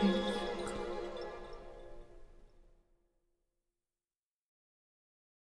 嗯